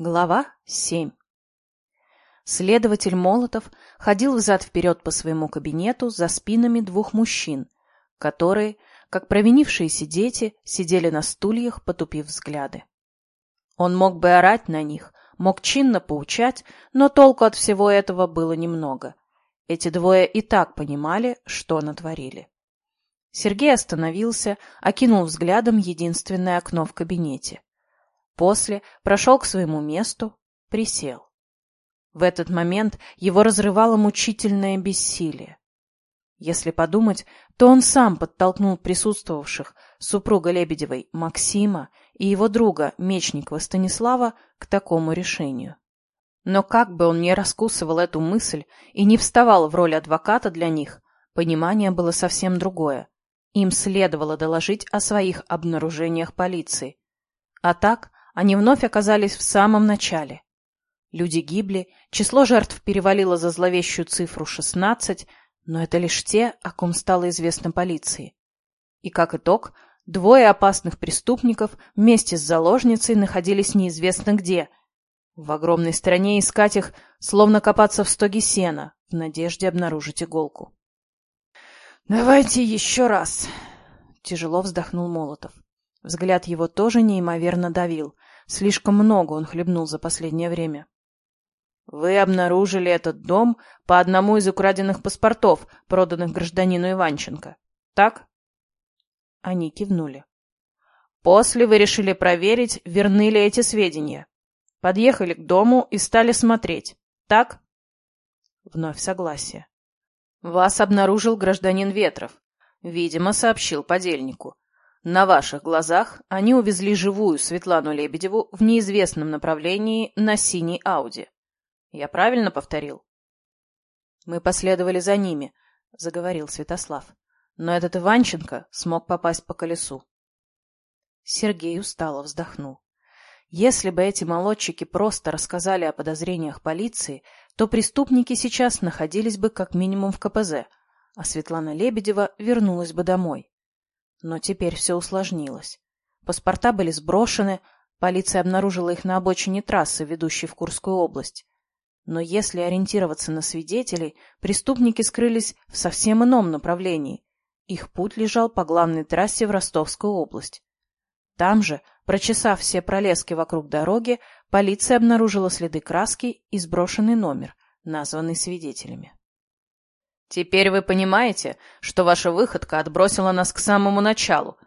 Глава 7 Следователь Молотов ходил взад-вперед по своему кабинету за спинами двух мужчин, которые, как провинившиеся дети, сидели на стульях, потупив взгляды. Он мог бы орать на них, мог чинно поучать, но толку от всего этого было немного. Эти двое и так понимали, что натворили. Сергей остановился, окинул взглядом единственное окно в кабинете. После прошел к своему месту, присел. В этот момент его разрывало мучительное бессилие. Если подумать, то он сам подтолкнул присутствовавших, супруга Лебедевой Максима и его друга Мечникова Станислава, к такому решению. Но как бы он ни раскусывал эту мысль и не вставал в роль адвоката для них, понимание было совсем другое. Им следовало доложить о своих обнаружениях полиции. А так они вновь оказались в самом начале. Люди гибли, число жертв перевалило за зловещую цифру 16, но это лишь те, о ком стало известно полиции. И как итог, двое опасных преступников вместе с заложницей находились неизвестно где. В огромной стране искать их, словно копаться в стоге сена, в надежде обнаружить иголку. «Давайте еще раз!» — тяжело вздохнул Молотов. Взгляд его тоже неимоверно давил — Слишком много он хлебнул за последнее время. Вы обнаружили этот дом по одному из украденных паспортов, проданных гражданину Иванченко. Так? Они кивнули. После вы решили проверить, верны ли эти сведения. Подъехали к дому и стали смотреть. Так? Вновь согласие. Вас обнаружил гражданин Ветров. Видимо, сообщил подельнику. На ваших глазах они увезли живую Светлану Лебедеву в неизвестном направлении на синей Ауди. Я правильно повторил? Мы последовали за ними, заговорил Святослав. Но этот Иванченко смог попасть по колесу. Сергей устало вздохнул. Если бы эти молодчики просто рассказали о подозрениях полиции, то преступники сейчас находились бы как минимум в КПЗ, а Светлана Лебедева вернулась бы домой. Но теперь все усложнилось. Паспорта были сброшены, полиция обнаружила их на обочине трассы, ведущей в Курскую область. Но если ориентироваться на свидетелей, преступники скрылись в совсем ином направлении. Их путь лежал по главной трассе в Ростовскую область. Там же, прочесав все пролески вокруг дороги, полиция обнаружила следы краски и сброшенный номер, названный свидетелями. Теперь вы понимаете, что ваша выходка отбросила нас к самому началу.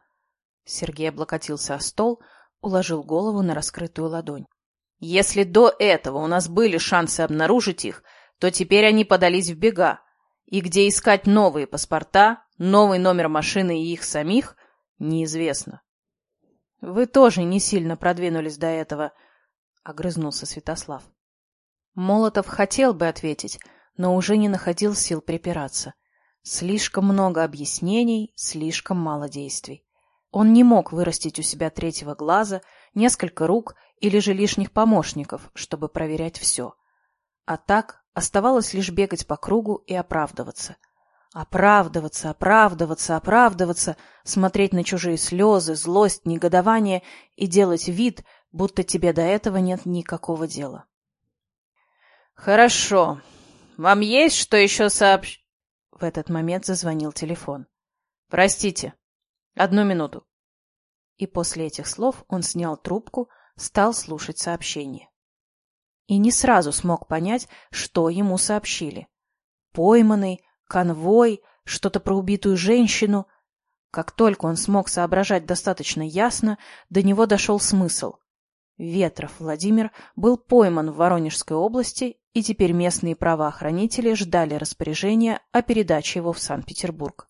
Сергей облокотился о стол, уложил голову на раскрытую ладонь. Если до этого у нас были шансы обнаружить их, то теперь они подались в бега. И где искать новые паспорта, новый номер машины и их самих, неизвестно. — Вы тоже не сильно продвинулись до этого, — огрызнулся Святослав. Молотов хотел бы ответить, но уже не находил сил припираться. Слишком много объяснений, слишком мало действий. Он не мог вырастить у себя третьего глаза, несколько рук или же лишних помощников, чтобы проверять все. А так оставалось лишь бегать по кругу и оправдываться. Оправдываться, оправдываться, оправдываться, смотреть на чужие слезы, злость, негодование и делать вид, будто тебе до этого нет никакого дела. «Хорошо», вам есть что еще сообщ...» В этот момент зазвонил телефон. «Простите. Одну минуту». И после этих слов он снял трубку, стал слушать сообщение. И не сразу смог понять, что ему сообщили. Пойманный, конвой, что-то про убитую женщину. Как только он смог соображать достаточно ясно, до него дошел смысл. Ветров Владимир был пойман в Воронежской области, и теперь местные правоохранители ждали распоряжения о передаче его в Санкт-Петербург.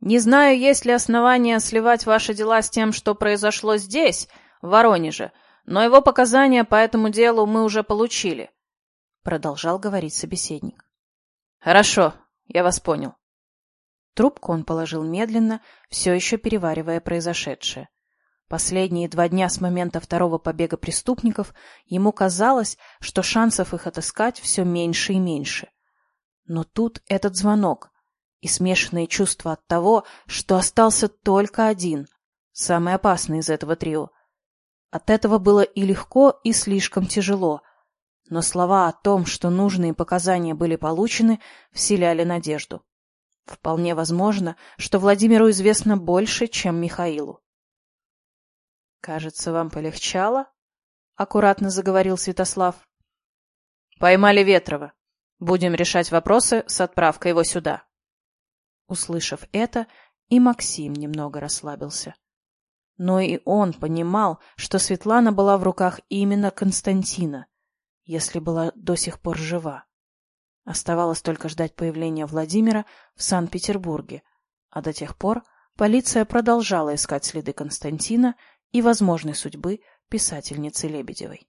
«Не знаю, есть ли основания сливать ваши дела с тем, что произошло здесь, в Воронеже, но его показания по этому делу мы уже получили», — продолжал говорить собеседник. «Хорошо, я вас понял». Трубку он положил медленно, все еще переваривая произошедшее. Последние два дня с момента второго побега преступников ему казалось, что шансов их отыскать все меньше и меньше. Но тут этот звонок и смешанные чувства от того, что остался только один, самый опасный из этого трио. От этого было и легко, и слишком тяжело. Но слова о том, что нужные показания были получены, вселяли надежду. Вполне возможно, что Владимиру известно больше, чем Михаилу. «Кажется, вам полегчало?» — аккуратно заговорил Святослав. «Поймали Ветрова. Будем решать вопросы с отправкой его сюда». Услышав это, и Максим немного расслабился. Но и он понимал, что Светлана была в руках именно Константина, если была до сих пор жива. Оставалось только ждать появления Владимира в Санкт-Петербурге, а до тех пор полиция продолжала искать следы Константина и возможной судьбы писательницы Лебедевой.